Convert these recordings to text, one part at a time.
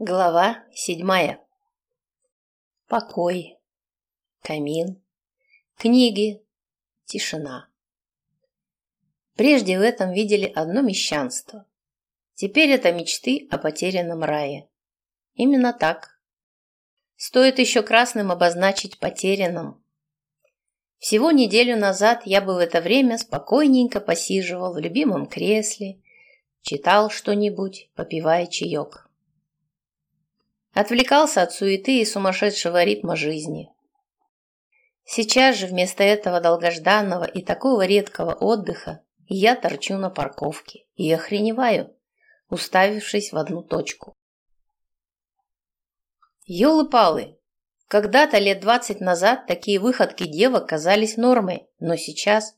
Глава седьмая. Покой, камин, книги, тишина. Прежде в этом видели одно мещанство. Теперь это мечты о потерянном рае. Именно так. Стоит еще красным обозначить потерянным. Всего неделю назад я бы в это время спокойненько посиживал в любимом кресле, читал что-нибудь, попивая чаек. Отвлекался от суеты и сумасшедшего ритма жизни. Сейчас же вместо этого долгожданного и такого редкого отдыха я торчу на парковке и охреневаю, уставившись в одну точку. Ёлы-палы! Когда-то лет двадцать назад такие выходки девок казались нормой, но сейчас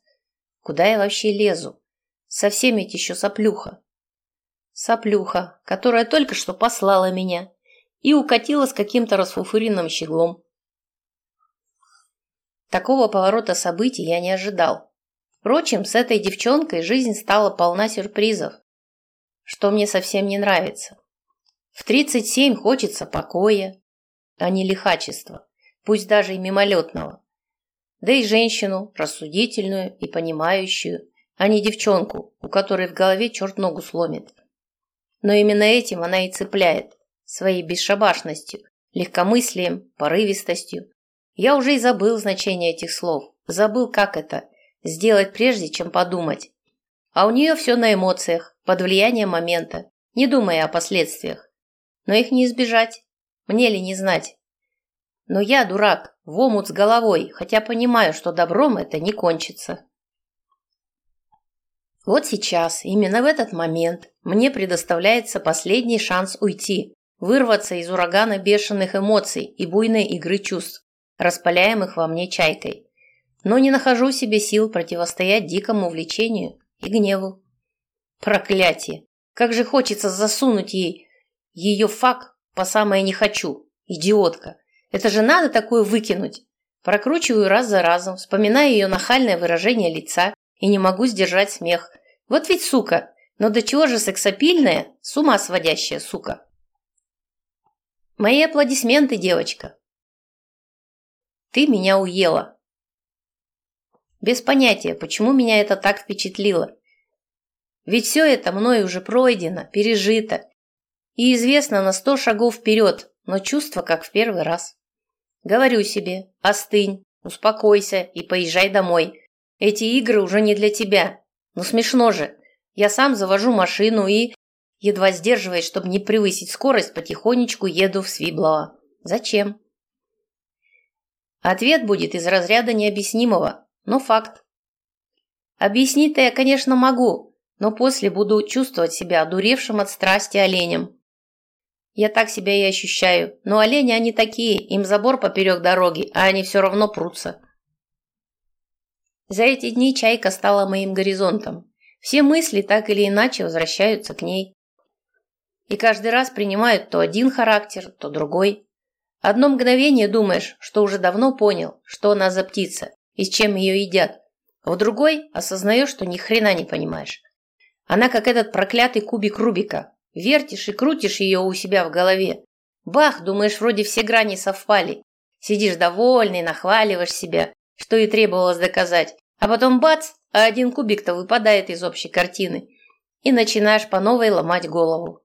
куда я вообще лезу? Совсем ведь еще соплюха. Соплюха, которая только что послала меня, и укатила с каким-то расфуфыренным щеглом. Такого поворота событий я не ожидал. Впрочем, с этой девчонкой жизнь стала полна сюрпризов, что мне совсем не нравится. В 37 хочется покоя, а не лихачества, пусть даже и мимолетного. Да и женщину, рассудительную и понимающую, а не девчонку, у которой в голове черт ногу сломит. Но именно этим она и цепляет своей бесшабашностью, легкомыслием, порывистостью. Я уже и забыл значение этих слов, забыл, как это – сделать прежде, чем подумать. А у нее все на эмоциях, под влиянием момента, не думая о последствиях. Но их не избежать, мне ли не знать. Но я, дурак, в омут с головой, хотя понимаю, что добром это не кончится. Вот сейчас, именно в этот момент, мне предоставляется последний шанс уйти, вырваться из урагана бешеных эмоций и буйной игры чувств, распаляемых во мне чайкой. Но не нахожу себе сил противостоять дикому влечению и гневу. Проклятие! Как же хочется засунуть ей ее фак по самое не хочу. Идиотка! Это же надо такое выкинуть. Прокручиваю раз за разом, вспоминая ее нахальное выражение лица и не могу сдержать смех. Вот ведь сука! Но до чего же сексапильная, с ума сводящая сука! Мои аплодисменты, девочка. Ты меня уела. Без понятия, почему меня это так впечатлило. Ведь все это мной уже пройдено, пережито и известно на сто шагов вперед, но чувство как в первый раз. Говорю себе, остынь, успокойся и поезжай домой. Эти игры уже не для тебя. Ну смешно же. Я сам завожу машину и Едва сдерживаясь, чтобы не превысить скорость, потихонечку еду в Свиблово. Зачем? Ответ будет из разряда необъяснимого, но факт. Объяснить-то я, конечно, могу, но после буду чувствовать себя одуревшим от страсти оленем. Я так себя и ощущаю, но олени они такие, им забор поперек дороги, а они все равно прутся. За эти дни чайка стала моим горизонтом. Все мысли так или иначе возвращаются к ней и каждый раз принимают то один характер, то другой. Одно мгновение думаешь, что уже давно понял, что она за птица и с чем ее едят. В другой осознаешь, что ни хрена не понимаешь. Она как этот проклятый кубик Рубика. Вертишь и крутишь ее у себя в голове. Бах, думаешь, вроде все грани совпали. Сидишь довольный, нахваливаешь себя, что и требовалось доказать. А потом бац, а один кубик-то выпадает из общей картины. И начинаешь по новой ломать голову.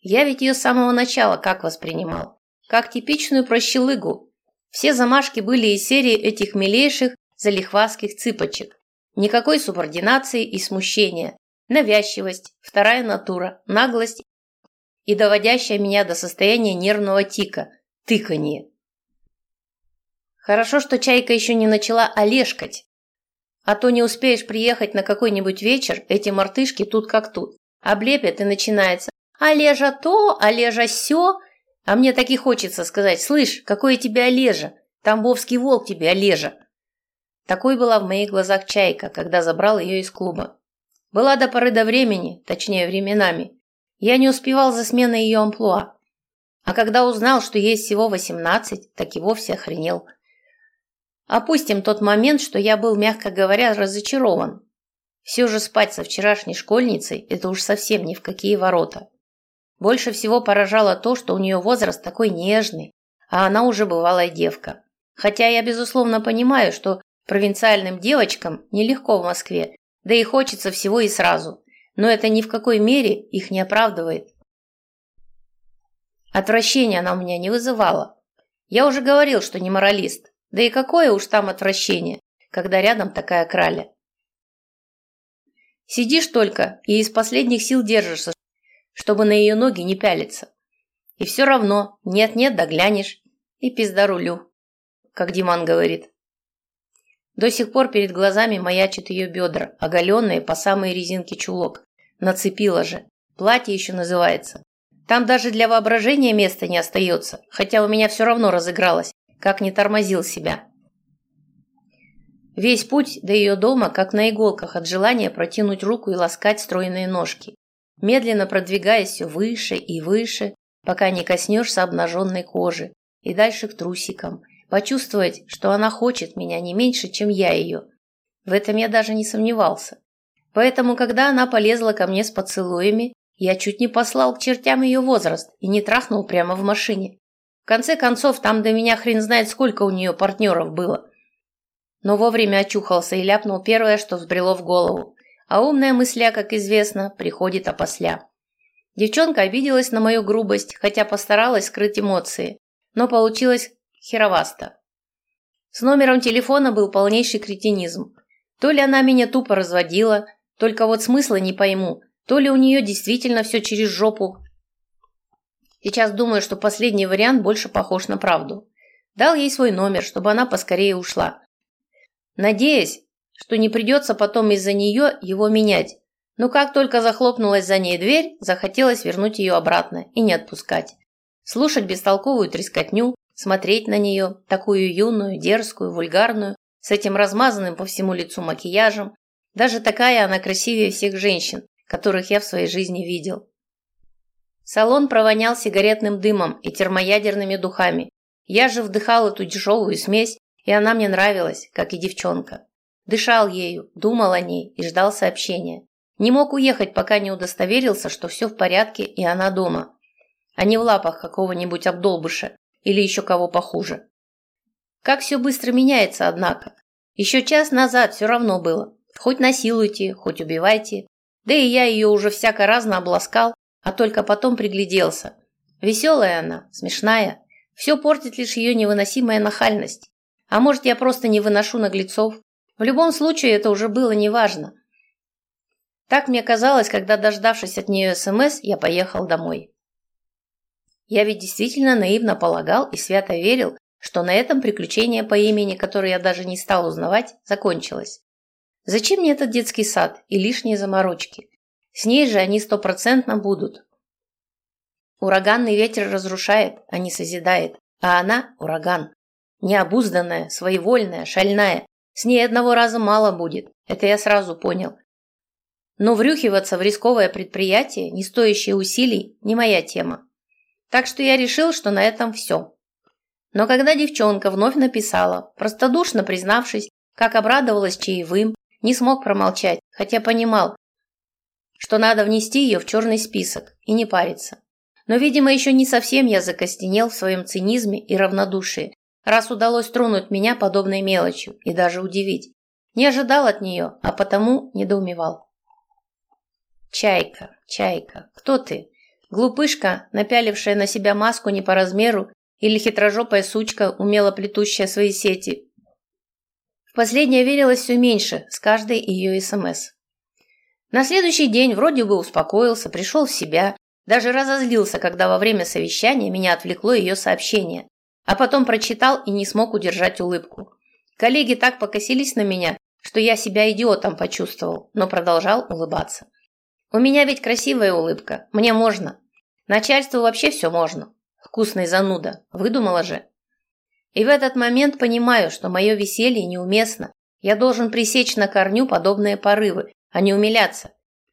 Я ведь ее с самого начала как воспринимал? Как типичную прощелыгу. Все замашки были из серии этих милейших залихвастских цыпочек. Никакой субординации и смущения. Навязчивость, вторая натура, наглость и доводящая меня до состояния нервного тика, тыканье. Хорошо, что чайка еще не начала олешкать. А то не успеешь приехать на какой-нибудь вечер, эти мартышки тут как тут. Облепят и начинается Олежа то, Олежа сё. А мне так и хочется сказать, слышь, какой я тебе Олежа? Тамбовский волк тебе Олежа. Такой была в моих глазах чайка, когда забрал ее из клуба. Была до поры до времени, точнее временами. Я не успевал за сменой ее амплуа. А когда узнал, что есть всего восемнадцать, так и вовсе охренел. Опустим тот момент, что я был, мягко говоря, разочарован. Все же спать со вчерашней школьницей – это уж совсем ни в какие ворота. Больше всего поражало то, что у нее возраст такой нежный, а она уже бывалая девка. Хотя я, безусловно, понимаю, что провинциальным девочкам нелегко в Москве, да и хочется всего и сразу. Но это ни в какой мере их не оправдывает. Отвращения она у меня не вызывала. Я уже говорил, что не моралист. Да и какое уж там отвращение, когда рядом такая краля. Сидишь только и из последних сил держишься, чтобы на ее ноги не пялиться. И все равно нет-нет да глянешь и пизда рулю, как Диман говорит. До сих пор перед глазами маячат ее бедра, оголенные по самой резинке чулок. Нацепила же. Платье еще называется. Там даже для воображения места не остается, хотя у меня все равно разыгралось, как не тормозил себя. Весь путь до ее дома, как на иголках от желания протянуть руку и ласкать стройные ножки медленно продвигаясь все выше и выше, пока не коснешься обнаженной кожи, и дальше к трусикам, почувствовать, что она хочет меня не меньше, чем я ее. В этом я даже не сомневался. Поэтому, когда она полезла ко мне с поцелуями, я чуть не послал к чертям ее возраст и не трахнул прямо в машине. В конце концов, там до меня хрен знает, сколько у нее партнеров было. Но вовремя очухался и ляпнул первое, что взбрело в голову. А умная мысля, как известно, приходит опосля. Девчонка обиделась на мою грубость, хотя постаралась скрыть эмоции, но получилось херовасто. С номером телефона был полнейший кретинизм. То ли она меня тупо разводила, только вот смысла не пойму, то ли у нее действительно все через жопу. Сейчас думаю, что последний вариант больше похож на правду. Дал ей свой номер, чтобы она поскорее ушла. Надеясь, что не придется потом из-за нее его менять. Но как только захлопнулась за ней дверь, захотелось вернуть ее обратно и не отпускать. Слушать бестолковую трескотню, смотреть на нее, такую юную, дерзкую, вульгарную, с этим размазанным по всему лицу макияжем. Даже такая она красивее всех женщин, которых я в своей жизни видел. Салон провонял сигаретным дымом и термоядерными духами. Я же вдыхал эту дешевую смесь, и она мне нравилась, как и девчонка. Дышал ею, думал о ней и ждал сообщения. Не мог уехать, пока не удостоверился, что все в порядке и она дома, а не в лапах какого-нибудь обдолбыша или еще кого похуже. Как все быстро меняется, однако. Еще час назад все равно было. Хоть насилуйте, хоть убивайте. Да и я ее уже всяко разно обласкал, а только потом пригляделся. Веселая она, смешная. Все портит лишь ее невыносимая нахальность. А может, я просто не выношу наглецов, в любом случае, это уже было неважно. Так мне казалось, когда, дождавшись от нее СМС, я поехал домой. Я ведь действительно наивно полагал и свято верил, что на этом приключение по имени, которое я даже не стал узнавать, закончилось. Зачем мне этот детский сад и лишние заморочки? С ней же они стопроцентно будут. Ураганный ветер разрушает, а не созидает, а она – ураган. Необузданная, своевольная, шальная, с ней одного раза мало будет, это я сразу понял. Но врюхиваться в рисковое предприятие, не стоящее усилий, не моя тема. Так что я решил, что на этом все. Но когда девчонка вновь написала, простодушно признавшись, как обрадовалась чаевым, не смог промолчать, хотя понимал, что надо внести ее в черный список и не париться. Но, видимо, еще не совсем я закостенел в своем цинизме и равнодушии, раз удалось тронуть меня подобной мелочью и даже удивить. Не ожидал от нее, а потому недоумевал. «Чайка, чайка, кто ты? Глупышка, напялившая на себя маску не по размеру, или хитрожопая сучка, умело плетущая свои сети?» В последнее верилось все меньше с каждой ее СМС. На следующий день вроде бы успокоился, пришел в себя, даже разозлился, когда во время совещания меня отвлекло ее сообщение. А потом прочитал и не смог удержать улыбку. Коллеги так покосились на меня, что я себя идиотом почувствовал, но продолжал улыбаться. У меня ведь красивая улыбка, мне можно. Начальству вообще все можно. Вкусный зануда, выдумала же. И в этот момент понимаю, что мое веселье неуместно. Я должен пресечь на корню подобные порывы, а не умиляться.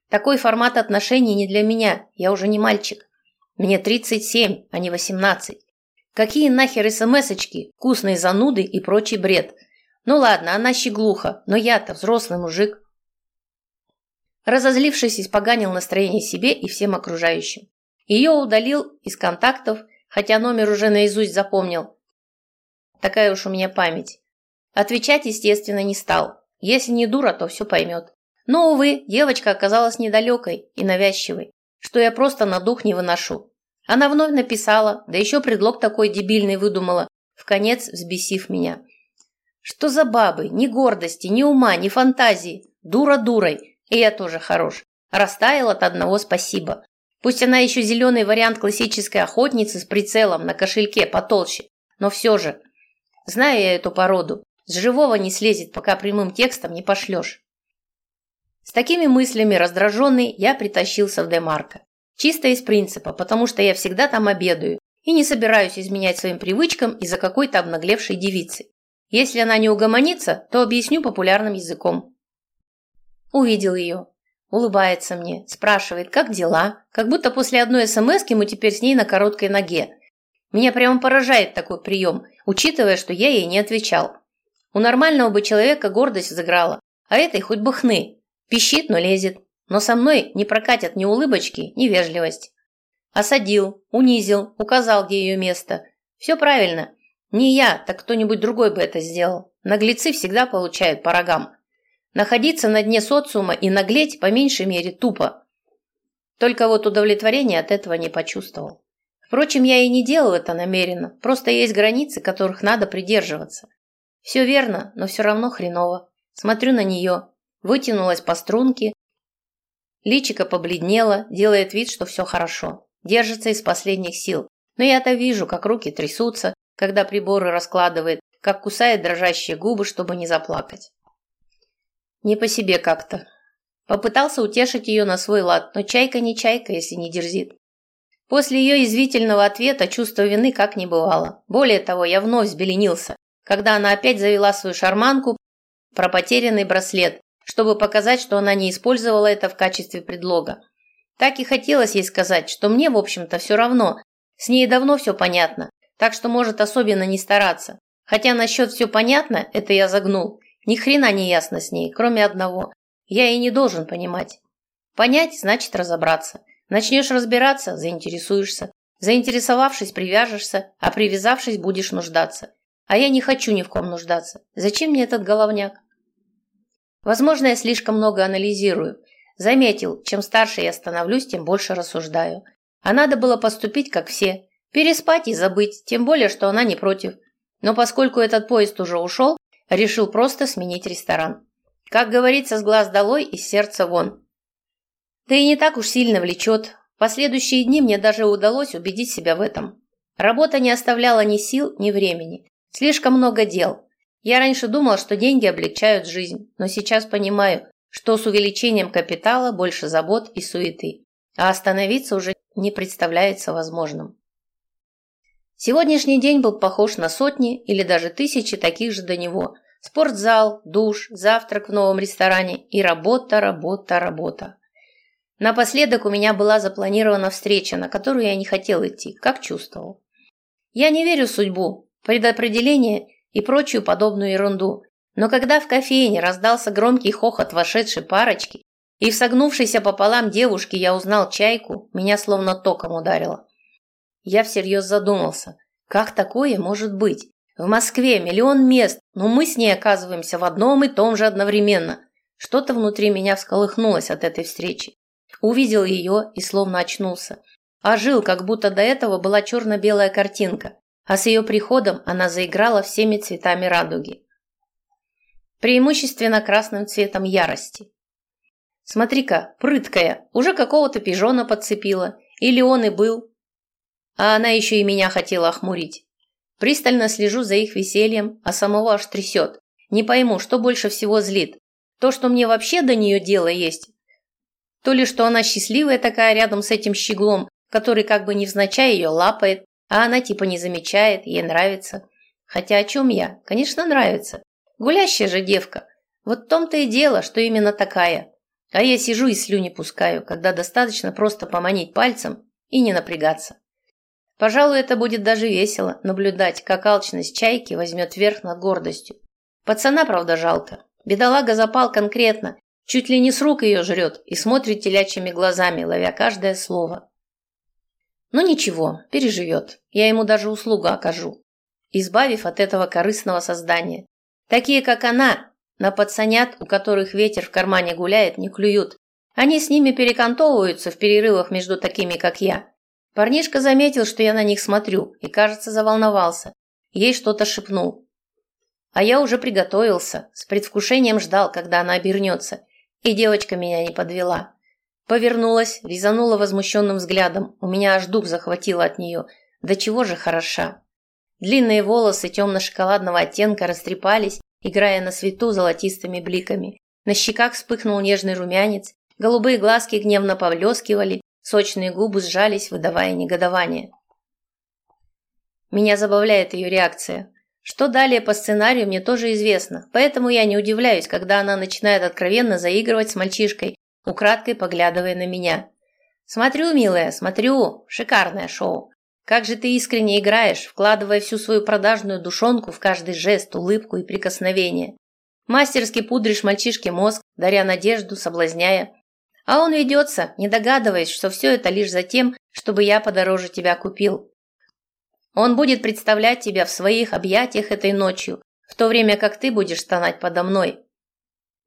Такой формат отношений не для меня, я уже не мальчик. Мне 37, а не 18. Какие нахер смс-очки, вкусные зануды и прочий бред. Ну ладно, она щеглуха, но я-то взрослый мужик. Разозлившись, испоганил настроение себе и всем окружающим. Ее удалил из контактов, хотя номер уже наизусть запомнил. Такая уж у меня память. Отвечать, естественно, не стал. Если не дура, то все поймет. Но, увы, девочка оказалась недалекой и навязчивой, что я просто на дух не выношу. Она вновь написала, да еще предлог такой дебильный выдумала, в конец взбесив меня. Что за бабы? Ни гордости, ни ума, ни фантазии. Дура дурой. И я тоже хорош. Растаял от одного спасибо. Пусть она еще зеленый вариант классической охотницы с прицелом на кошельке потолще, но все же. Знаю я эту породу. С живого не слезет, пока прямым текстом не пошлешь. С такими мыслями раздраженный я притащился в Демарко. Чисто из принципа, потому что я всегда там обедаю и не собираюсь изменять своим привычкам из-за какой-то обнаглевшей девицы. Если она не угомонится, то объясню популярным языком. Увидел ее. Улыбается мне, спрашивает, как дела, как будто после одной смс мы теперь с ней на короткой ноге. Меня прямо поражает такой прием, учитывая, что я ей не отвечал. У нормального бы человека гордость взыграла, а этой хоть бы хны. Пищит, но лезет. Но со мной не прокатят ни улыбочки, ни вежливость. Осадил, унизил, указал, где ее место. Все правильно. Не я, так кто-нибудь другой бы это сделал. Наглецы всегда получают по рогам. Находиться на дне социума и наглеть по меньшей мере тупо. Только вот удовлетворения от этого не почувствовал. Впрочем, я и не делал это намеренно, просто есть границы, которых надо придерживаться. Все верно, но все равно хреново. Смотрю на нее, вытянулась по струнке, личико побледнело, делает вид, что все хорошо, держится из последних сил. Но я-то вижу, как руки трясутся, когда приборы раскладывает, как кусает дрожащие губы, чтобы не заплакать. Не по себе как-то. Попытался утешить ее на свой лад, но чайка не чайка, если не дерзит. После ее извительного ответа чувство вины как не бывало. Более того, я вновь взбеленился, когда она опять завела свою шарманку про потерянный браслет, чтобы показать, что она не использовала это в качестве предлога. Так и хотелось ей сказать, что мне, в общем-то, все равно. С ней давно все понятно, так что может особенно не стараться. Хотя насчет все понятно, это я загнул. Ни хрена не ясно с ней, кроме одного. Я и не должен понимать. Понять значит разобраться. Начнешь разбираться – заинтересуешься. Заинтересовавшись – привяжешься, а привязавшись – будешь нуждаться. А я не хочу ни в ком нуждаться. Зачем мне этот головняк? Возможно, я слишком много анализирую. Заметил, чем старше я становлюсь, тем больше рассуждаю. А надо было поступить, как все. Переспать и забыть, тем более, что она не против. Но поскольку этот поезд уже ушел, Решил просто сменить ресторан. Как говорится, с глаз долой и с сердца вон. Да и не так уж сильно влечет. В последующие дни мне даже удалось убедить себя в этом. Работа не оставляла ни сил, ни времени. Слишком много дел. Я раньше думал, что деньги облегчают жизнь, но сейчас понимаю, что с увеличением капитала больше забот и суеты, а остановиться уже не представляется возможным. Сегодняшний день был похож на сотни или даже тысячи таких же до него. Спортзал, душ, завтрак в новом ресторане и работа, работа, работа. Напоследок у меня была запланирована встреча, на которую я не хотел идти, как чувствовал. Я не верю в судьбу, предопределение и прочую подобную ерунду, но когда в кофейне раздался громкий хохот вошедшей парочки, и в согнувшейся пополам девушке я узнал чайку, меня словно током ударило. Я всерьез задумался, как такое может быть? В Москве миллион мест, но мы с ней оказываемся в одном и том же одновременно. Что-то внутри меня всколыхнулось от этой встречи. Увидел ее и словно очнулся. Ожил, как будто до этого была черно-белая картинка, а с ее приходом она заиграла всеми цветами радуги. Преимущественно красным цветом ярости. Смотри-ка, прыткая, уже какого-то пижона подцепила. Или он и был, а она еще и меня хотела охмурить. Пристально слежу за их весельем, а самого аж трясет. Не пойму, что больше всего злит. То, что мне вообще до нее дело есть. То ли, что она счастливая такая рядом с этим щеглом, который как бы невзначай ее лапает, а она типа не замечает, ей нравится. Хотя о чем я? Конечно, нравится. Гулящая же девка. Вот в том-то и дело, что именно такая. А я сижу и слюни пускаю, когда достаточно просто поманить пальцем и не напрягаться. Пожалуй, это будет даже весело наблюдать, как алчность чайки возьмет верх над гордостью. Пацана, правда, жалко. Бедолага запал конкретно, чуть ли не с рук ее жрет и смотрит телячьими глазами, ловя каждое слово. Но ничего, переживет. Я ему даже услугу окажу, избавив от этого корыстного создания. Такие, как она, на пацанят, у которых ветер в кармане гуляет, не клюют. Они с ними перекантовываются в перерывах между такими, как я. Парнишка заметил, что я на них смотрю, и, кажется, заволновался. Ей что-то шепнул. А я уже приготовился, с предвкушением ждал, когда она обернется. И девочка меня не подвела. Повернулась, резанула возмущенным взглядом. У меня аж дух захватило от нее. Да чего же хороша. Длинные волосы темно-шоколадного оттенка растрепались, играя на свету золотистыми бликами. На щеках вспыхнул нежный румянец, голубые глазки гневно повлескивали, сочные губы сжались, выдавая негодование. Меня забавляет ее реакция. Что далее по сценарию, мне тоже известно, поэтому я не удивляюсь, когда она начинает откровенно заигрывать с мальчишкой, украдкой поглядывая на меня. «Смотрю, милая, смотрю. Шикарное шоу. Как же ты искренне играешь, вкладывая всю свою продажную душонку в каждый жест, улыбку и прикосновение. Мастерски пудришь мальчишке мозг, даря надежду, соблазняя. А он ведется, не догадываясь, что все это лишь за тем, чтобы я подороже тебя купил. Он будет представлять тебя в своих объятиях этой ночью, в то время как ты будешь стонать подо мной,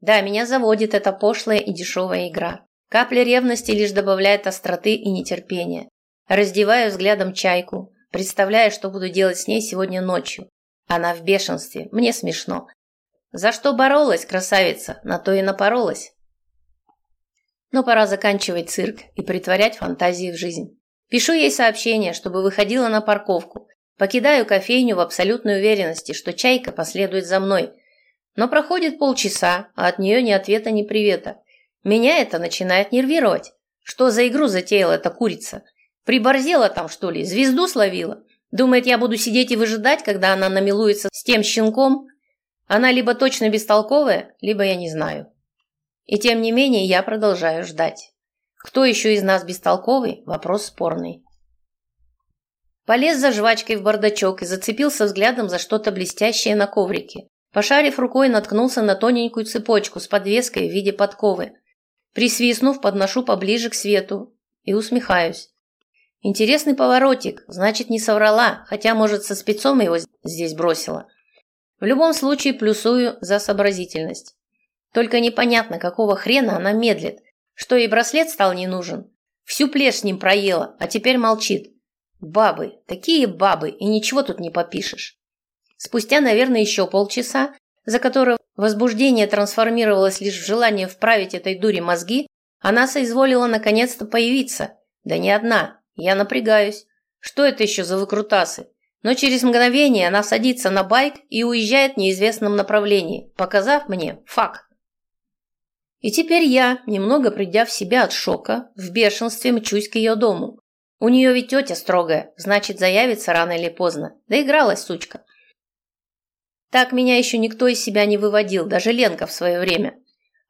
да, меня заводит эта пошлая и дешевая игра. Капля ревности лишь добавляет остроты и нетерпения. Раздеваю взглядом чайку, представляя, что буду делать с ней сегодня ночью. Она в бешенстве, мне смешно. За что боролась, красавица, на то и напоролась. Но пора заканчивать цирк и притворять фантазии в жизнь. Пишу ей сообщение, чтобы выходила на парковку. Покидаю кофейню в абсолютной уверенности, что чайка последует за мной, но проходит полчаса, а от нее ни ответа, ни привета. Меня это начинает нервировать. Что за игру затеяла эта курица? Приборзела там, что ли, звезду словила? Думает, я буду сидеть и выжидать, когда она намилуется с тем щенком? Она либо точно бестолковая, либо я не знаю. И тем не менее я продолжаю ждать. Кто еще из нас бестолковый – вопрос спорный. Полез за жвачкой в бардачок и зацепился взглядом за что-то блестящее на коврике. Пошарив рукой, наткнулся на тоненькую цепочку с подвеской в виде подковы. Присвистнув, подношу поближе к свету и усмехаюсь. Интересный поворотик, значит, не соврала, хотя, может, со спецом его здесь бросила. В любом случае, плюсую за сообразительность. Только непонятно, какого хрена она медлит, что ей браслет стал не нужен. Всю плешь с ним проела, а теперь молчит. Бабы, такие бабы, и ничего тут не попишешь. Спустя, наверное, еще полчаса, за которое возбуждение трансформировалось лишь в желание вправить этой дуре мозги, она соизволила наконец-то появиться. Да не одна. Я напрягаюсь. Что это еще за выкрутасы? Но через мгновение она садится на байк и уезжает в неизвестном направлении, показав мне факт. И теперь я, немного придя в себя от шока, в бешенстве мчусь к ее дому. У нее ведь тетя строгая, значит, заявится рано или поздно. Доигралась, сучка. Так меня еще никто из себя не выводил, даже Ленка в свое время.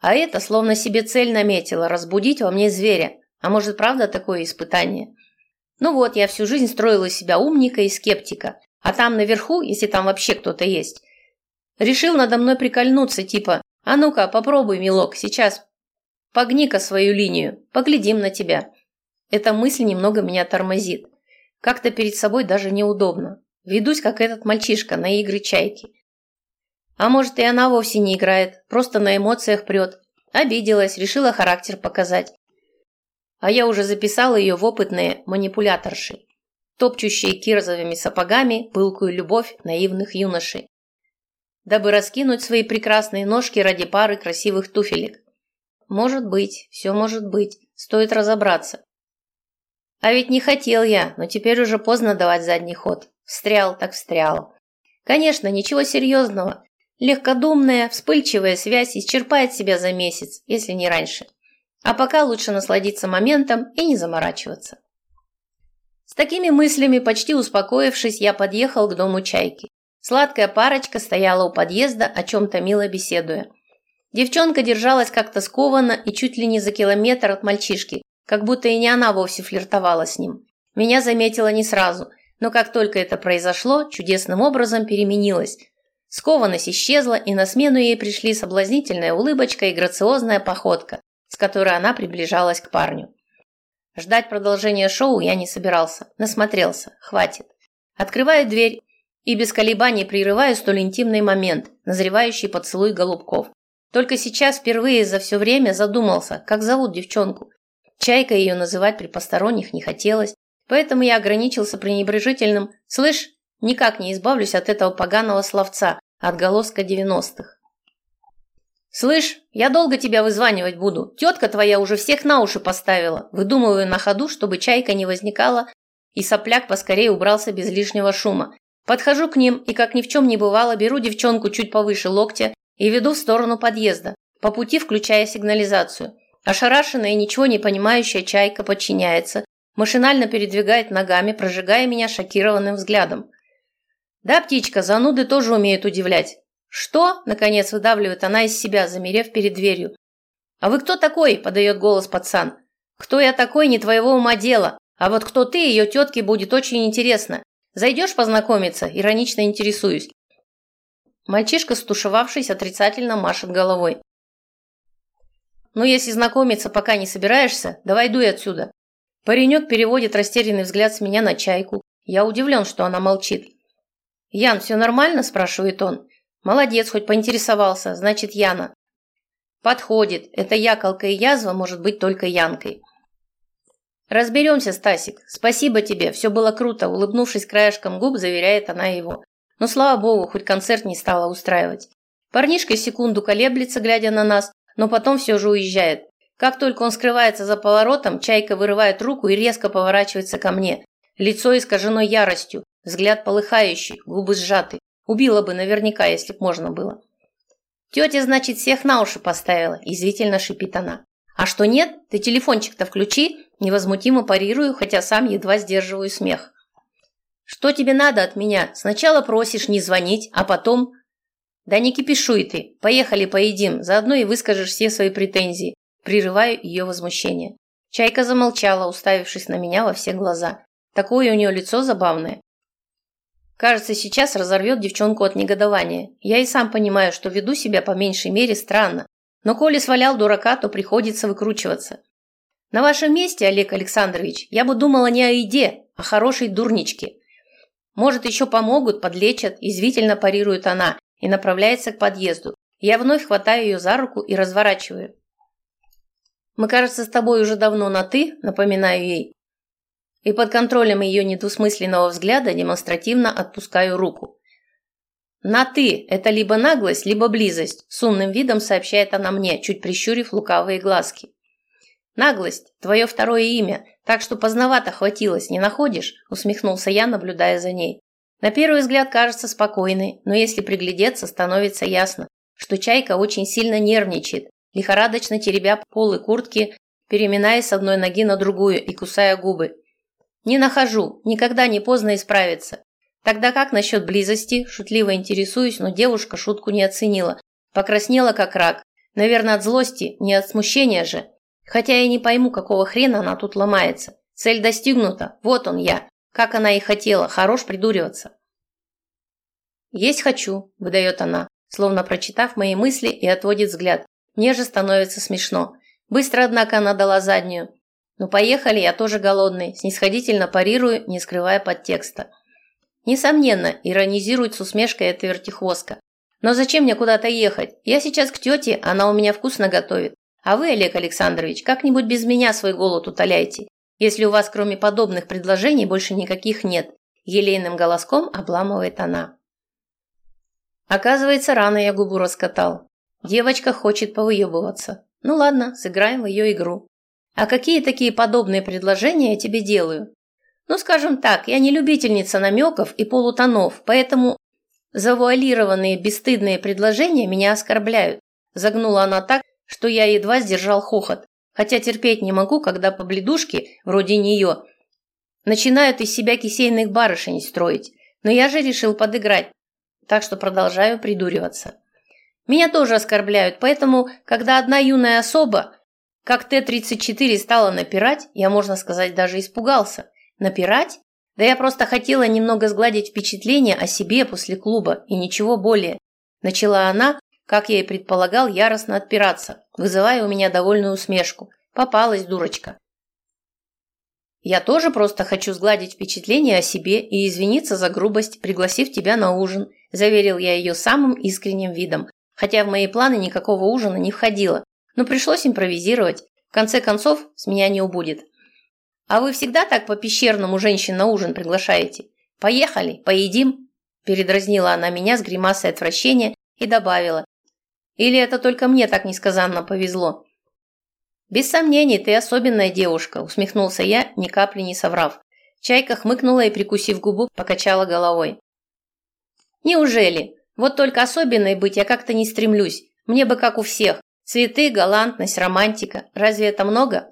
А это словно себе цель наметила – разбудить во мне зверя. А может, правда такое испытание? Ну вот, я всю жизнь строила себя умника и скептика. А там наверху, если там вообще кто-то есть, решил надо мной прикольнуться, типа «А ну-ка, попробуй, милок, сейчас погни-ка свою линию, поглядим на тебя». Эта мысль немного меня тормозит. Как-то перед собой даже неудобно. Ведусь, как этот мальчишка на игры чайки. А может, и она вовсе не играет, просто на эмоциях прет. Обиделась, решила характер показать. А я уже записала ее в опытные манипуляторши, топчущие кирзовыми сапогами пылкую любовь наивных юношей, дабы раскинуть свои прекрасные ножки ради пары красивых туфелек. Может быть, все может быть, стоит разобраться. А ведь не хотел я, но теперь уже поздно давать задний ход. Встрял так встрял. Конечно, ничего серьезного, Легкодумная, вспыльчивая связь исчерпает себя за месяц, если не раньше. А пока лучше насладиться моментом и не заморачиваться. С такими мыслями, почти успокоившись, я подъехал к дому Чайки. Сладкая парочка стояла у подъезда, о чем-то мило беседуя. Девчонка держалась как-то скованно и чуть ли не за километр от мальчишки, как будто и не она вовсе флиртовала с ним. Меня заметила не сразу, но как только это произошло, чудесным образом переменилась, Скованность исчезла, и на смену ей пришли соблазнительная улыбочка и грациозная походка, с которой она приближалась к парню. Ждать продолжения шоу я не собирался. Насмотрелся. Хватит. Открываю дверь и без колебаний прерываю столь интимный момент, назревающий поцелуй голубков. Только сейчас впервые за все время задумался, как зовут девчонку. Чайка ее называть при посторонних не хотелось, поэтому я ограничился пренебрежительным «Слышь, никак не избавлюсь от этого поганого словца, отголоска девяностых». «Слышь, я долго тебя вызванивать буду. Тетка твоя уже всех на уши поставила. Выдумываю на ходу, чтобы чайка не возникала, и сопляк поскорее убрался без лишнего шума. Подхожу к ним и, как ни в чем не бывало, беру девчонку чуть повыше локтя и веду в сторону подъезда, по пути включая сигнализацию. Ошарашенная и ничего не понимающая чайка подчиняется, машинально передвигает ногами, прожигая меня шокированным взглядом. Да, птичка, зануды тоже умеют удивлять. Что? Наконец выдавливает она из себя, замерев перед дверью. А вы кто такой? Подает голос пацан. Кто я такой, не твоего ума дело. А вот кто ты, ее тетке будет очень интересно. Зайдешь познакомиться? Иронично интересуюсь. Мальчишка, стушевавшись, отрицательно машет головой. «Ну, если знакомиться пока не собираешься, давай дуй отсюда». Паренек переводит растерянный взгляд с меня на чайку. Я удивлен, что она молчит. «Ян, все нормально?» – спрашивает он. «Молодец, хоть поинтересовался. Значит, Яна». «Подходит. Это яколка и язва может быть только Янкой». «Разберемся, Стасик. Спасибо тебе. Все было круто», – улыбнувшись краешком губ, заверяет она его. Но, слава богу, хоть концерт не стала устраивать. Парнишка секунду колеблется, глядя на нас, но потом все же уезжает. Как только он скрывается за поворотом, Чайка вырывает руку и резко поворачивается ко мне. Лицо искажено яростью, взгляд полыхающий, губы сжаты. Убила бы наверняка, если б можно было. «Тетя, значит, всех на уши поставила», – извительно шипит она. «А что нет? Ты телефончик-то включи!» Невозмутимо парирую, хотя сам едва сдерживаю смех. Что тебе надо от меня? Сначала просишь не звонить, а потом... Да не кипишуй ты. Поехали поедим, заодно и выскажешь все свои претензии. Прерываю ее возмущение. Чайка замолчала, уставившись на меня во все глаза. Такое у нее лицо забавное. Кажется, сейчас разорвет девчонку от негодования. Я и сам понимаю, что веду себя по меньшей мере странно. Но коли свалял дурака, то приходится выкручиваться. На вашем месте, Олег Александрович, я бы думала не о еде, а о хорошей дурничке. Может, еще помогут, подлечат, извительно парирует она и направляется к подъезду. Я вновь хватаю ее за руку и разворачиваю. Мы, кажется, с тобой уже давно на «ты», напоминаю ей. И под контролем ее недвусмысленного взгляда демонстративно отпускаю руку. «На «ты» – это либо наглость, либо близость», – с умным видом сообщает она мне, чуть прищурив лукавые глазки. «Наглость – твое второе имя, так что поздновато хватилось, не находишь?» – усмехнулся я, наблюдая за ней. На первый взгляд кажется спокойной, но если приглядеться, становится ясно, что чайка очень сильно нервничает, лихорадочно теребя полы куртки, переминаясь с одной ноги на другую и кусая губы. «Не нахожу, никогда не поздно исправиться. Тогда как насчет близости?» Шутливо интересуюсь, но девушка шутку не оценила. Покраснела как рак. Наверное, от злости, не от смущения же. Хотя я не пойму, какого хрена она тут ломается. Цель достигнута, вот он я. Как она и хотела, хорош придуриваться. «Есть хочу», – выдает она, словно прочитав мои мысли и отводит взгляд. Мне же становится смешно. Быстро, однако, она дала заднюю. «Ну, поехали, я тоже голодный», – снисходительно парирую, не скрывая подтекста. Несомненно, иронизирует с усмешкой эта вертихвостка. Но зачем мне куда-то ехать? Я сейчас к тете, она у меня вкусно готовит. А вы, Олег Александрович, как-нибудь без меня свой голод утоляйте, если у вас кроме подобных предложений больше никаких нет. Елейным голоском обламывает она. Оказывается, рано я губу раскатал. Девочка хочет повыебываться. Ну ладно, сыграем в ее игру. А какие такие подобные предложения я тебе делаю? Ну, скажем так, я не любительница намеков и полутонов, поэтому завуалированные бесстыдные предложения меня оскорбляют. Загнула она так, что я едва сдержал хохот, хотя терпеть не могу, когда побледушки, вроде нее, начинают из себя кисейных барышень строить. Но я же решил подыграть, так что продолжаю придуриваться. Меня тоже оскорбляют, поэтому, когда одна юная особа, как Т-34, стала напирать, я, можно сказать, даже испугался. Напирать? Да я просто хотела немного сгладить впечатление о себе после клуба, и ничего более. Начала она, как я и предполагал, яростно отпираться, вызывая у меня довольную усмешку. Попалась дурочка. Я тоже просто хочу сгладить впечатление о себе и извиниться за грубость, пригласив тебя на ужин, заверил я ее самым искренним видом, хотя в мои планы никакого ужина не входило, но пришлось импровизировать. В конце концов, с меня не убудет. А вы всегда так по-пещерному женщин на ужин приглашаете? Поехали, поедим? Передразнила она меня с гримасой отвращения и добавила. Или это только мне так несказанно повезло? «Без сомнений, ты особенная девушка», – усмехнулся я, ни капли не соврав. Чайка хмыкнула и, прикусив губу, покачала головой. «Неужели? Вот только особенной быть я как-то не стремлюсь. Мне бы как у всех. Цветы, галантность, романтика. Разве это много?»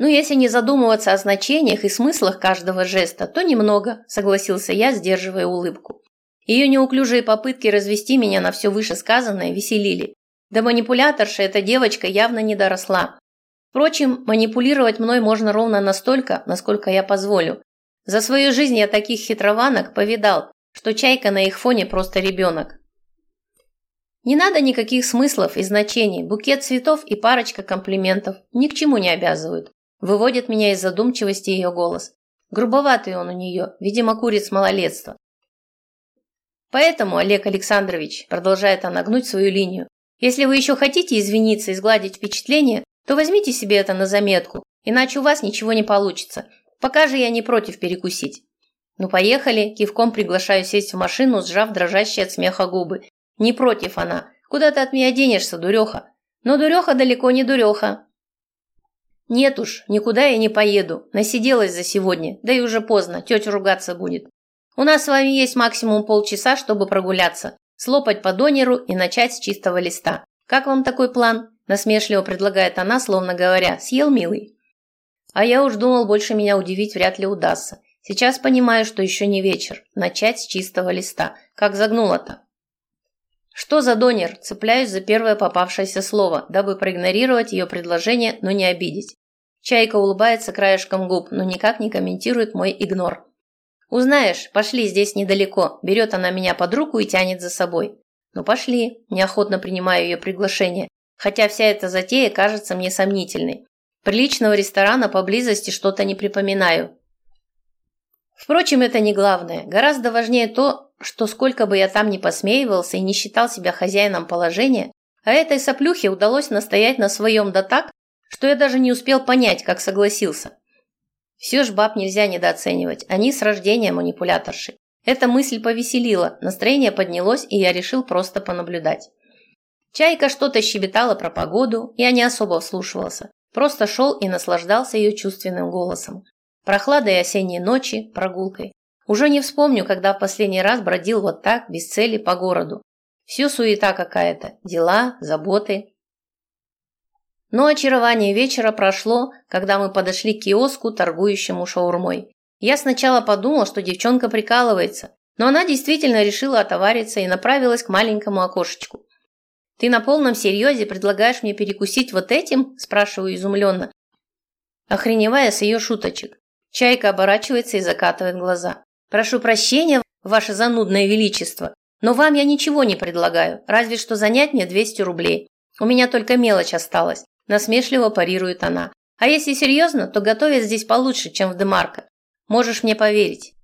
«Ну, если не задумываться о значениях и смыслах каждого жеста, то немного», – согласился я, сдерживая улыбку. Ее неуклюжие попытки развести меня на все вышесказанное веселили. До манипуляторши эта девочка явно не доросла. Впрочем, манипулировать мной можно ровно настолько, насколько я позволю. За свою жизнь я таких хитрованок повидал, что чайка на их фоне просто ребенок. Не надо никаких смыслов и значений, букет цветов и парочка комплиментов ни к чему не обязывают. Выводит меня из задумчивости ее голос. Грубоватый он у нее, видимо, курит с малолетства. Поэтому, Олег Александрович, продолжает она гнуть свою линию, если вы еще хотите извиниться и сгладить впечатление, то возьмите себе это на заметку, иначе у вас ничего не получится. Пока же я не против перекусить. Ну поехали, кивком приглашаю сесть в машину, сжав дрожащие от смеха губы. Не против она. Куда ты от меня денешься, дуреха? Но дуреха далеко не дуреха. Нет уж, никуда я не поеду. Насиделась за сегодня, да и уже поздно, тетя ругаться будет. У нас с вами есть максимум полчаса, чтобы прогуляться слопать по донеру и начать с чистого листа. Как вам такой план? Насмешливо предлагает она, словно говоря, съел, милый. А я уж думал, больше меня удивить вряд ли удастся. Сейчас понимаю, что еще не вечер. Начать с чистого листа. Как загнуло-то. Что за донер? Цепляюсь за первое попавшееся слово, дабы проигнорировать ее предложение, но не обидеть. Чайка улыбается краешком губ, но никак не комментирует мой игнор. «Узнаешь, пошли, здесь недалеко». Берет она меня под руку и тянет за собой. «Ну пошли», неохотно принимаю ее приглашение, хотя вся эта затея кажется мне сомнительной. Приличного ресторана поблизости что-то не припоминаю. Впрочем, это не главное. Гораздо важнее то, что сколько бы я там ни посмеивался и не считал себя хозяином положения, а этой соплюхе удалось настоять на своем да так, что я даже не успел понять, как согласился. Все ж баб нельзя недооценивать, они с рождения манипуляторши. Эта мысль повеселила, настроение поднялось, и я решил просто понаблюдать. Чайка что-то щебетала про погоду, я не особо вслушивался, просто шел и наслаждался ее чувственным голосом. Прохладой осенней ночи, прогулкой. Уже не вспомню, когда в последний раз бродил вот так, без цели, по городу. Все суета какая-то, дела, заботы. Но очарование вечера прошло, когда мы подошли к киоску, торгующему шаурмой. Я сначала подумал, что девчонка прикалывается, но она действительно решила отовариться и направилась к маленькому окошечку. «Ты на полном серьезе предлагаешь мне перекусить вот этим?» – спрашиваю изумленно, охреневая с ее шуточек. Чайка оборачивается и закатывает глаза. «Прошу прощения, ваше занудное величество, но вам я ничего не предлагаю, разве что занять мне 200 рублей. У меня только мелочь осталась. Насмешливо парирует она. А если серьезно, то готовят здесь получше, чем в Демарко. Можешь мне поверить.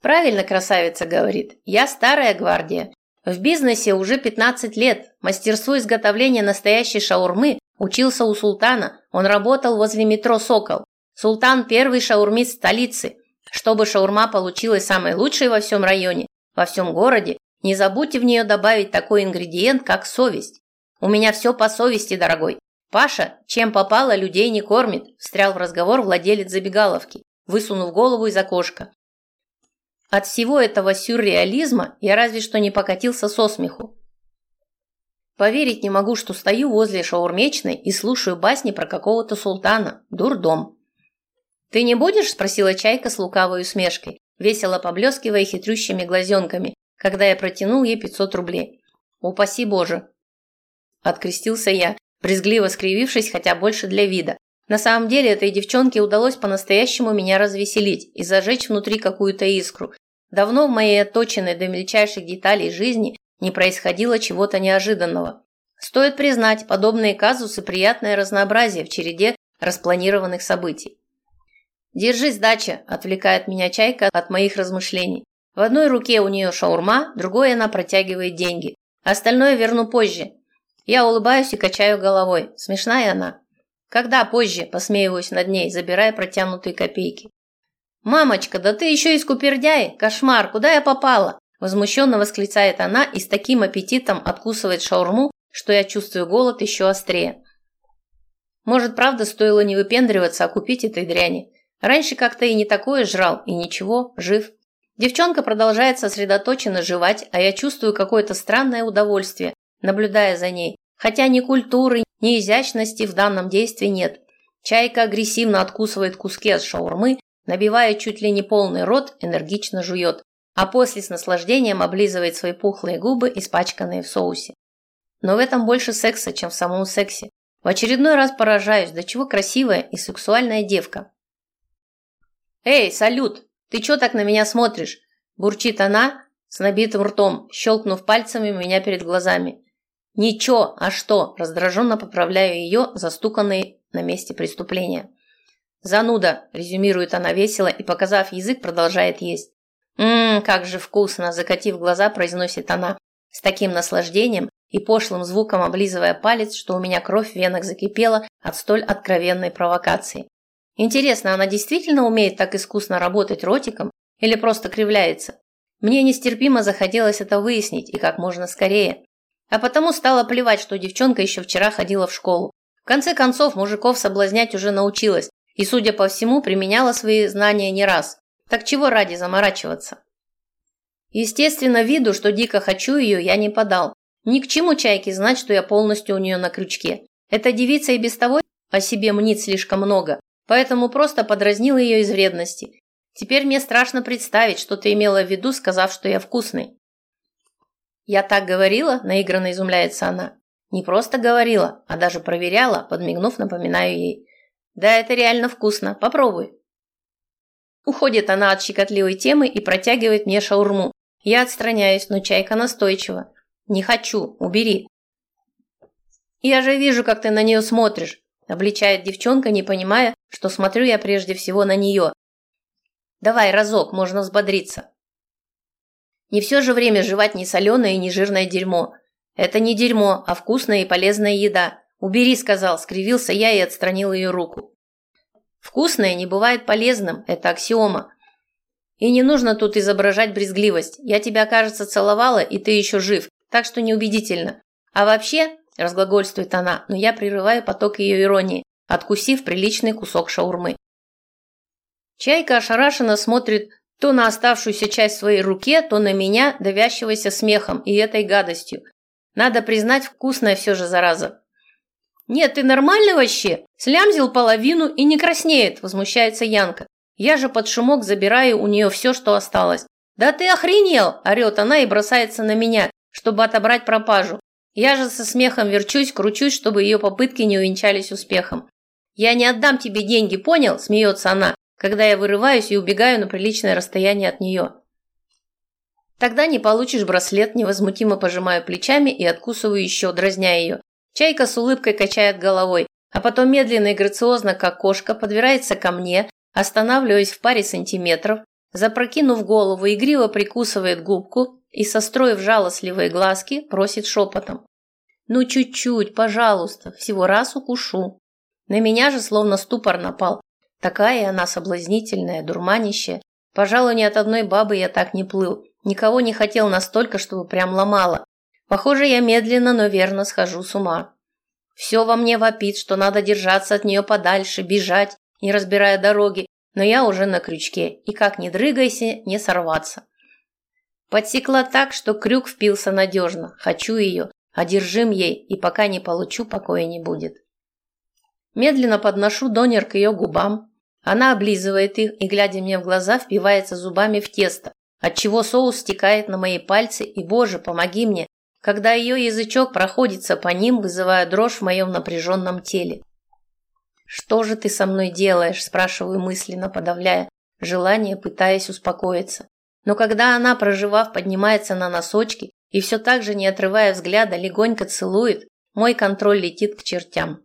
Правильно красавица говорит. Я старая гвардия. В бизнесе уже 15 лет. Мастерству изготовления настоящей шаурмы учился у султана. Он работал возле метро «Сокол». Султан – первый шаурмист столицы. Чтобы шаурма получилась самой лучшей во всем районе, во всем городе, не забудьте в нее добавить такой ингредиент, как совесть. У меня все по совести, дорогой. «Паша, чем попало, людей не кормит», – встрял в разговор владелец забегаловки, высунув голову из окошка. От всего этого сюрреализма я разве что не покатился со смеху. Поверить не могу, что стою возле шаурмечной и слушаю басни про какого-то султана. Дурдом. «Ты не будешь?» – спросила Чайка с лукавой усмешкой, весело поблескивая хитрющими глазенками, когда я протянул ей 500 рублей. «Упаси Боже!» Открестился я, брезгливо скривившись, хотя больше для вида. На самом деле этой девчонке удалось по-настоящему меня развеселить и зажечь внутри какую-то искру. Давно в моей отточенной до мельчайших деталей жизни не происходило чего-то неожиданного. Стоит признать, подобные казусы – приятное разнообразие в череде распланированных событий. «Держи сдача», – отвлекает меня чайка от моих размышлений. В одной руке у нее шаурма, другой она протягивает деньги. Остальное верну позже. Я улыбаюсь и качаю головой. Смешная она. Когда позже, посмеиваюсь над ней, забирая протянутые копейки. «Мамочка, да ты еще и скупердяй! Кошмар, куда я попала?» Возмущенно восклицает она и с таким аппетитом откусывает шаурму, что я чувствую голод еще острее. Может, правда, стоило не выпендриваться, а купить этой дряни. Раньше как-то и не такое жрал, и ничего, жив. Девчонка продолжает сосредоточенно жевать, а я чувствую какое-то странное удовольствие, наблюдая за ней. Хотя ни культуры, ни изящности в данном действии нет. Чайка агрессивно откусывает куски от шаурмы, набивая чуть ли не полный рот, энергично жует, а после с наслаждением облизывает свои пухлые губы, испачканные в соусе. Но в этом больше секса, чем в самом сексе. В очередной раз поражаюсь, до чего красивая и сексуальная девка. «Эй, салют! Ты чё так на меня смотришь?» Бурчит она с набитым ртом, щелкнув пальцами у меня перед глазами. «Ничего, а что?» – раздраженно поправляю ее, застуканной на месте преступления. «Зануда!» – резюмирует она весело и, показав язык, продолжает есть. «Ммм, как же вкусно!» – закатив глаза, произносит она с таким наслаждением и пошлым звуком облизывая палец, что у меня кровь в венах закипела от столь откровенной провокации. Интересно, она действительно умеет так искусно работать ротиком или просто кривляется? Мне нестерпимо захотелось это выяснить и как можно скорее. А потому стало плевать, что девчонка еще вчера ходила в школу. В конце концов, мужиков соблазнять уже научилась и, судя по всему, применяла свои знания не раз. Так чего ради заморачиваться? Естественно, виду, что дико хочу ее, я не подал. Ни к чему чайке знать, что я полностью у нее на крючке. Эта девица и без того о себе мнит слишком много, поэтому просто подразнил ее из вредности. Теперь мне страшно представить, что ты имела в виду, сказав, что я вкусный. «Я так говорила?» – наигранно изумляется она. «Не просто говорила, а даже проверяла», – подмигнув, напоминаю ей. «Да, это реально вкусно. Попробуй». Уходит она от щекотливой темы и протягивает мне шаурму. Я отстраняюсь, но чайка настойчива. «Не хочу. Убери». «Я же вижу, как ты на нее смотришь», – обличает девчонка, не понимая, что смотрю я прежде всего на нее. «Давай разок, можно взбодриться». Не все же время жевать не соленое и не жирное дерьмо. Это не дерьмо, а вкусная и полезная еда. Убери, сказал, скривился я и отстранил ее руку. Вкусное не бывает полезным, это аксиома. И не нужно тут изображать брезгливость. Я тебя, кажется, целовала, и ты еще жив, так что неубедительно. А вообще, разглагольствует она, но я прерываю поток ее иронии, откусив приличный кусок шаурмы. Чайка ошарашенно смотрит то на оставшуюся часть своей руке, то на меня, давящегося смехом и этой гадостью. Надо признать, вкусная все же зараза. «Нет, ты нормальный вообще? Слямзил половину и не краснеет», – возмущается Янка. Я же под шумок забираю у нее все, что осталось. «Да ты охренел!» – орет она и бросается на меня, чтобы отобрать пропажу. Я же со смехом верчусь, кручусь, чтобы ее попытки не увенчались успехом. «Я не отдам тебе деньги, понял?» – смеется она когда я вырываюсь и убегаю на приличное расстояние от нее. Тогда не получишь браслет, невозмутимо пожимаю плечами и откусываю еще, дразня ее. Чайка с улыбкой качает головой, а потом медленно и грациозно, как кошка, подбирается ко мне, останавливаясь в паре сантиметров, запрокинув голову, игриво прикусывает губку и, состроив жалостливые глазки, просит шепотом. «Ну, чуть-чуть, пожалуйста, всего раз укушу». На меня же словно ступор напал. Такая она соблазнительная, дурманящая. Пожалуй, ни от одной бабы я так не плыл. Никого не хотел настолько, чтобы прям ломало. Похоже, я медленно, но верно схожу с ума. Все во мне вопит, что надо держаться от нее подальше, бежать, не разбирая дороги, но я уже на крючке, и как ни дрыгайся, не сорваться. Подсекла так, что крюк впился надежно. Хочу ее, одержим ей, и пока не получу, покоя не будет. Медленно подношу донер к ее губам. Она облизывает их и, глядя мне в глаза, впивается зубами в тесто, отчего соус стекает на мои пальцы, и, боже, помоги мне, когда ее язычок проходится по ним, вызывая дрожь в моем напряженном теле. «Что же ты со мной делаешь?» – спрашиваю мысленно, подавляя желание, пытаясь успокоиться. Но когда она, проживав, поднимается на носочки и все так же, не отрывая взгляда, легонько целует, мой контроль летит к чертям.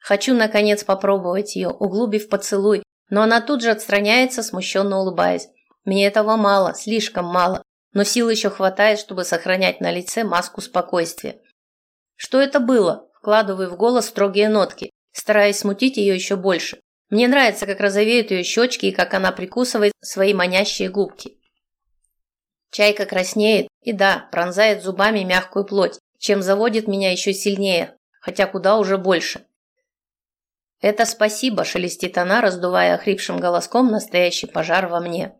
Хочу, наконец, попробовать ее, углубив поцелуй, Но она тут же отстраняется, смущенно улыбаясь. Мне этого мало, слишком мало, но сил еще хватает, чтобы сохранять на лице маску спокойствия. Что это было? Вкладываю в голос строгие нотки, стараясь смутить ее еще больше. Мне нравится, как розовеют ее щечки и как она прикусывает свои манящие губки. Чайка краснеет и, да, пронзает зубами мягкую плоть, чем заводит меня еще сильнее, хотя куда уже больше. «Это спасибо», – шелестит она, раздувая охрипшим голоском настоящий пожар во мне.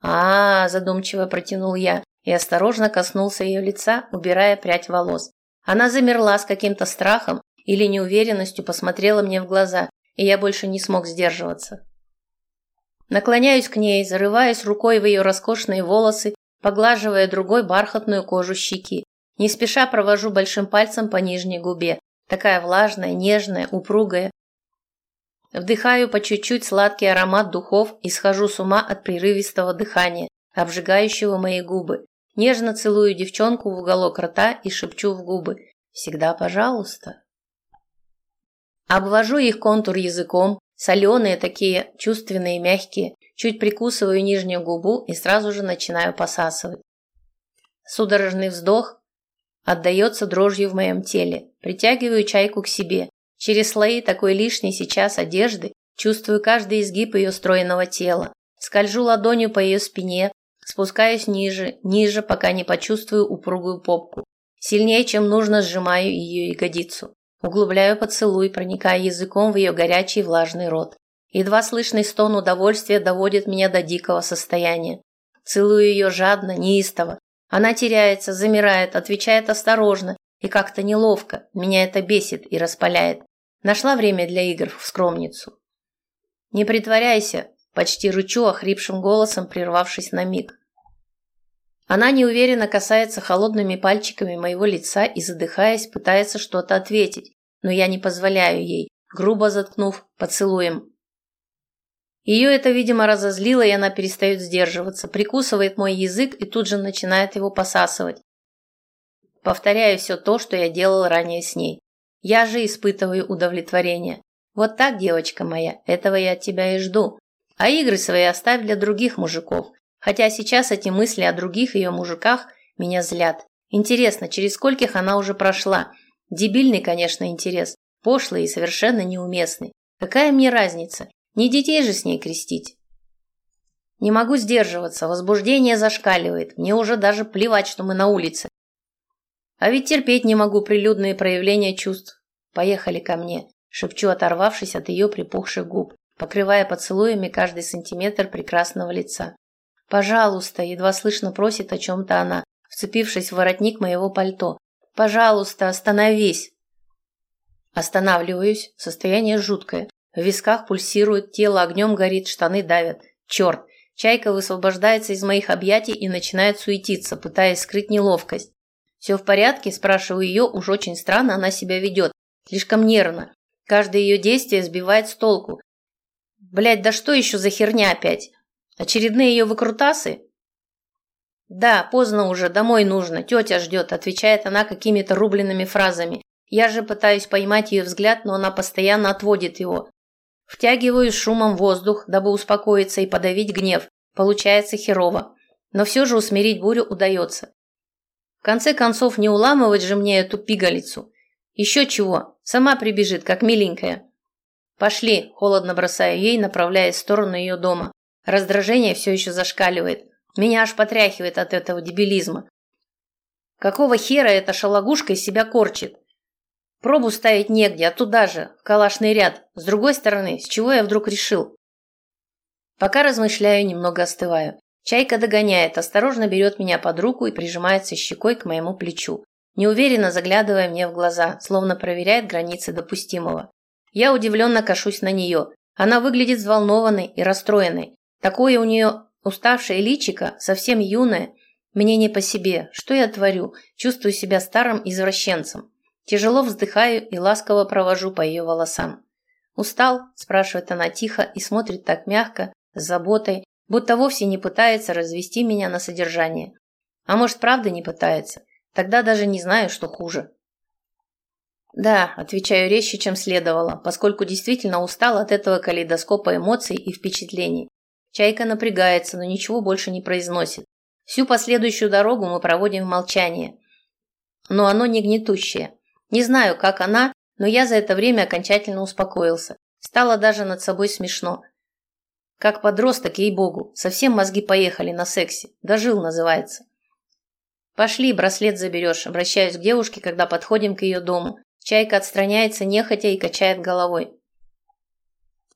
а, -а, задумчиво протянул я и осторожно коснулся ее лица, убирая прядь волос. Она замерла с каким-то страхом или неуверенностью посмотрела мне в глаза, и я больше не смог сдерживаться. Наклоняюсь к ней, зарываясь рукой в ее роскошные волосы, поглаживая другой бархатную кожу щеки. Не спеша провожу большим пальцем по нижней губе, такая влажная, нежная, упругая. Вдыхаю по чуть-чуть сладкий аромат духов и схожу с ума от прерывистого дыхания, обжигающего мои губы. Нежно целую девчонку в уголок рта и шепчу в губы «Всегда пожалуйста». Обвожу их контур языком, соленые такие, чувственные, мягкие, чуть прикусываю нижнюю губу и сразу же начинаю посасывать. Судорожный вздох отдается дрожью в моем теле, притягиваю чайку к себе. Через слои такой лишней сейчас одежды чувствую каждый изгиб ее стройного тела, скольжу ладонью по ее спине, спускаюсь ниже, ниже, пока не почувствую упругую попку. Сильнее, чем нужно, сжимаю ее ягодицу. Углубляю поцелуй, проникая языком в ее горячий влажный рот. Едва слышный стон удовольствия доводит меня до дикого состояния. Целую ее жадно, неистово. Она теряется, замирает, отвечает осторожно и как-то неловко. Меня это бесит и распаляет. Нашла время для игр в скромницу. «Не притворяйся», – почти рычу охрипшим голосом, прервавшись на миг. Она неуверенно касается холодными пальчиками моего лица и, задыхаясь, пытается что-то ответить, но я не позволяю ей, грубо заткнув поцелуем. Ее это, видимо, разозлило, и она перестает сдерживаться, прикусывает мой язык и тут же начинает его посасывать. Повторяю все то, что я делал ранее с ней. Я же испытываю удовлетворение. Вот так, девочка моя, этого я от тебя и жду. А игры свои оставь для других мужиков. Хотя сейчас эти мысли о других ее мужиках меня злят. Интересно, через скольких она уже прошла – Дебильный, конечно, интерес, пошлый и совершенно неуместный. Какая мне разница? Не детей же с ней крестить. Не могу сдерживаться, возбуждение зашкаливает. Мне уже даже плевать, что мы на улице. А ведь терпеть не могу прилюдные проявления чувств. Поехали ко мне, шепчу, оторвавшись от ее припухших губ, покрывая поцелуями каждый сантиметр прекрасного лица. «Пожалуйста», – едва слышно просит о чем-то она, вцепившись в воротник моего пальто. Пожалуйста, остановись. Останавливаюсь. Состояние жуткое. В висках пульсирует, тело огнем горит, штаны давят. Черт! Чайка высвобождается из моих объятий и начинает суетиться, пытаясь скрыть неловкость. «Все в порядке?» – спрашиваю ее, уж очень странно она себя ведет. Слишком нервно. Каждое ее действие сбивает с толку. Блять, да что еще за херня опять? Очередные ее выкрутасы? «Да, поздно уже, домой нужно, тетя ждет», – отвечает она какими-то рубленными фразами. Я же пытаюсь поймать ее взгляд, но она постоянно отводит его. Втягиваю шумом воздух, дабы успокоиться и подавить гнев. Получается херово. Но все же усмирить бурю удается. В конце концов, не уламывать же мне эту пигалицу. Еще чего, сама прибежит, как миленькая. «Пошли», – холодно бросаю ей, направляясь в сторону ее дома. Раздражение все еще зашкаливает. Меня аж потряхивает от этого дебилизма. Какого хера эта шалогушка из себя корчит? Пробу ставить негде, а туда же, калашный ряд. С другой стороны, с чего я вдруг решил? Пока размышляю, немного остываю. Чайка догоняет, осторожно берет меня под руку и прижимается щекой к моему плечу, неуверенно заглядывая мне в глаза, словно проверяет границы допустимого. Я удивленно кашусь на нее. Она выглядит взволнованной и расстроенной. Такое у нее Уставшее личико, совсем юное, мне не по себе. Что я творю? Чувствую себя старым извращенцем. Тяжело вздыхаю и ласково провожу по ее волосам. «Устал?» – спрашивает она тихо и смотрит так мягко, с заботой, будто вовсе не пытается развести меня на содержание. А может, правда не пытается? Тогда даже не знаю, что хуже. Да, отвечаю резче, чем следовало, поскольку действительно устал от этого калейдоскопа эмоций и впечатлений. Чайка напрягается, но ничего больше не произносит. Всю последующую дорогу мы проводим в молчании. Но оно не гнетущее. Не знаю, как она, но я за это время окончательно успокоился. Стало даже над собой смешно. Как подросток, ей-богу, совсем мозги поехали на сексе. Дожил, называется. «Пошли, браслет заберешь», обращаюсь к девушке, когда подходим к ее дому. Чайка отстраняется нехотя и качает головой.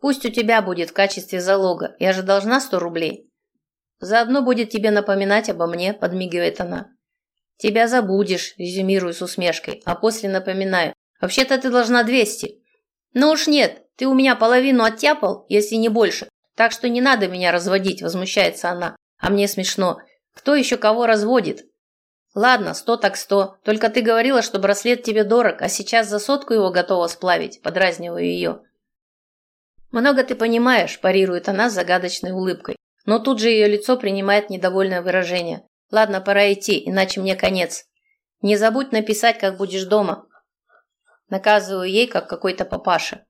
«Пусть у тебя будет в качестве залога. Я же должна сто рублей». «Заодно будет тебе напоминать обо мне», – подмигивает она. «Тебя забудешь», – резюмирую с усмешкой, а после напоминаю. «Вообще-то ты должна двести». «Ну уж нет, ты у меня половину оттяпал, если не больше, так что не надо меня разводить», – возмущается она. А мне смешно. Кто еще кого разводит? Ладно, сто так сто. Только ты говорила, что браслет тебе дорог, а сейчас за сотку его готова сплавить, подразниваю ее. Много ты понимаешь, парирует она с загадочной улыбкой. Но тут же ее лицо принимает недовольное выражение. Ладно, пора идти, иначе мне конец. Не забудь написать, как будешь дома. Наказываю ей, как какой-то папаша.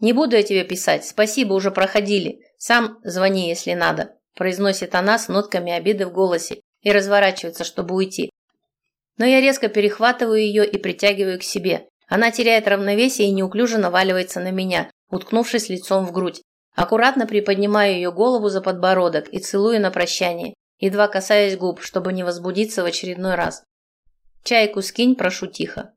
Не буду я тебе писать, спасибо, уже проходили. Сам звони, если надо, произносит она с нотками обиды в голосе и разворачивается, чтобы уйти. Но я резко перехватываю ее и притягиваю к себе. Она теряет равновесие и неуклюже наваливается на меня, уткнувшись лицом в грудь. Аккуратно приподнимаю ее голову за подбородок и целую на прощание, едва касаясь губ, чтобы не возбудиться в очередной раз. «Чайку скинь, прошу тихо».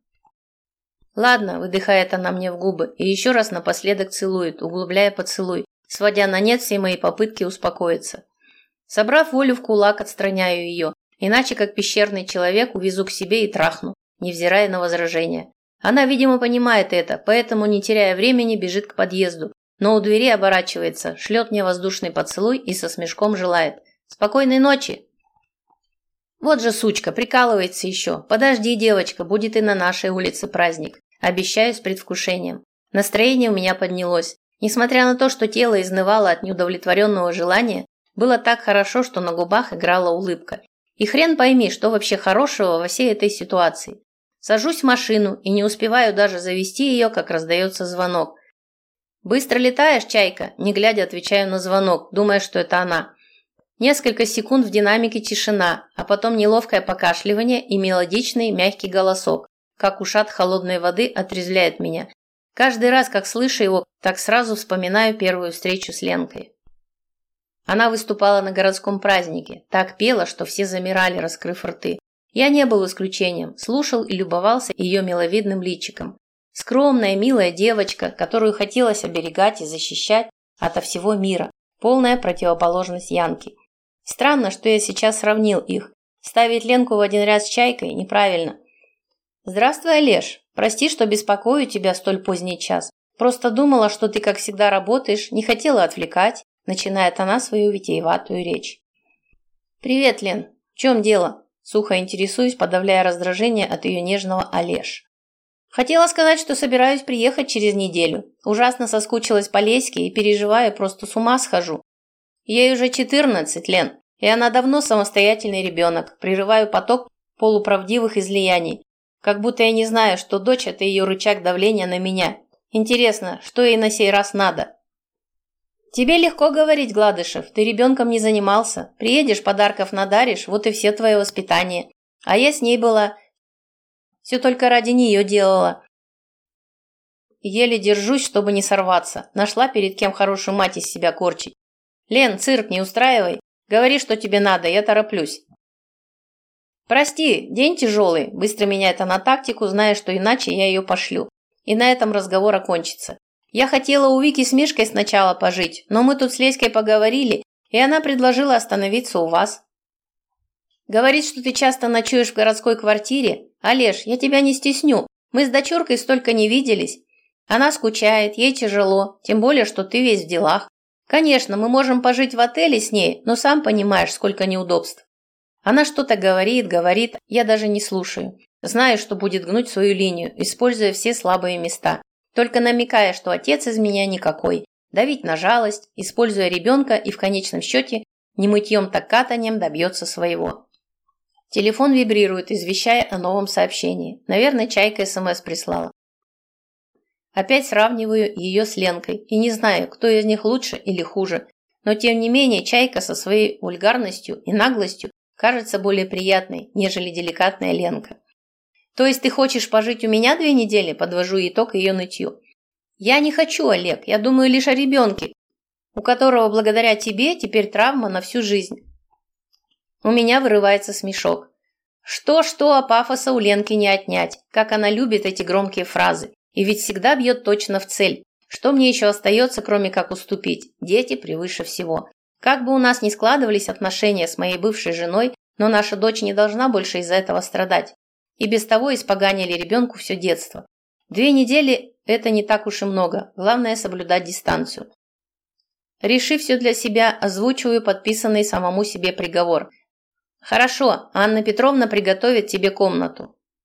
«Ладно», – выдыхает она мне в губы и еще раз напоследок целует, углубляя поцелуй, сводя на нет все мои попытки успокоиться. Собрав волю в кулак, отстраняю ее, иначе как пещерный человек увезу к себе и трахну, невзирая на возражения. Она, видимо, понимает это, поэтому, не теряя времени, бежит к подъезду, но у двери оборачивается, шлет мне воздушный поцелуй и со смешком желает. «Спокойной ночи!» Вот же сучка, прикалывается еще. Подожди, девочка, будет и на нашей улице праздник. Обещаю с предвкушением. Настроение у меня поднялось. Несмотря на то, что тело изнывало от неудовлетворенного желания, было так хорошо, что на губах играла улыбка. И хрен пойми, что вообще хорошего во всей этой ситуации. Сажусь в машину и не успеваю даже завести ее, как раздается звонок. «Быстро летаешь, чайка?» Не глядя, отвечаю на звонок, думая, что это она. Несколько секунд в динамике тишина, а потом неловкое покашливание и мелодичный мягкий голосок, как ушат холодной воды, отрезвляет меня. Каждый раз, как слышу его, так сразу вспоминаю первую встречу с Ленкой. Она выступала на городском празднике, так пела, что все замирали, раскрыв рты. Я не был исключением, слушал и любовался ее миловидным личиком. Скромная, милая девочка, которую хотелось оберегать и защищать ото всего мира. Полная противоположность Янки. Странно, что я сейчас сравнил их. Ставить Ленку в один ряд с Чайкой неправильно. «Здравствуй, Олеж. Прости, что беспокою тебя столь поздний час. Просто думала, что ты, как всегда, работаешь, не хотела отвлекать начинает она свою витиеватую речь. «Привет, Лен. В чем дело?» Сухо интересуюсь, подавляя раздражение от ее нежного Олеж. Хотела сказать, что собираюсь приехать через неделю. Ужасно соскучилась по Леське и переживаю, просто с ума схожу. Ей уже 14, Лен, и она давно самостоятельный ребенок. Прерываю поток полуправдивых излияний. Как будто я не знаю, что дочь – это ее рычаг давления на меня. Интересно, что ей на сей раз надо? «Тебе легко говорить, Гладышев, ты ребенком не занимался. Приедешь, подарков надаришь, вот и все твое воспитание. А я с ней была. Все только ради нее делала. Еле держусь, чтобы не сорваться. Нашла перед кем хорошую мать из себя корчить. Лен, цирк не устраивай. Говори, что тебе надо, я тороплюсь. Прости, день тяжелый. Быстро меняет она тактику, зная, что иначе я ее пошлю. И на этом разговор окончится. Я хотела у Вики с Мишкой сначала пожить, но мы тут с Леськой поговорили, и она предложила остановиться у вас. Говорит, что ты часто ночуешь в городской квартире. Олеж, я тебя не стесню. Мы с дочуркой столько не виделись. Она скучает, ей тяжело, тем более, что ты весь в делах. Конечно, мы можем пожить в отеле с ней, но сам понимаешь, сколько неудобств. Она что-то говорит, говорит, я даже не слушаю. Знаю, что будет гнуть свою линию, используя все слабые места только намекая, что отец из меня никакой, давить на жалость, используя ребенка и в конечном счете не мытьем так катанием добьется своего. Телефон вибрирует, извещая о новом сообщении. Наверное, Чайка СМС прислала. Опять сравниваю ее с Ленкой и не знаю, кто из них лучше или хуже. Но тем не менее Чайка со своей вульгарностью и наглостью кажется более приятной, нежели деликатная Ленка. То есть ты хочешь пожить у меня две недели, подвожу итог ее нытью. Я не хочу, Олег, я думаю лишь о ребенке, у которого благодаря тебе теперь травма на всю жизнь. У меня вырывается смешок. Что-что, а пафоса у Ленки не отнять, как она любит эти громкие фразы. И ведь всегда бьет точно в цель. Что мне еще остается, кроме как уступить? Дети превыше всего. Как бы у нас ни складывались отношения с моей бывшей женой, но наша дочь не должна больше из-за этого страдать. И без того испоганили ребенку все детство. Две недели – это не так уж и много, главное – соблюдать дистанцию. Решив все для себя, озвучиваю подписанный самому себе приговор. «Хорошо, Анна Петровна приготовит тебе комнату.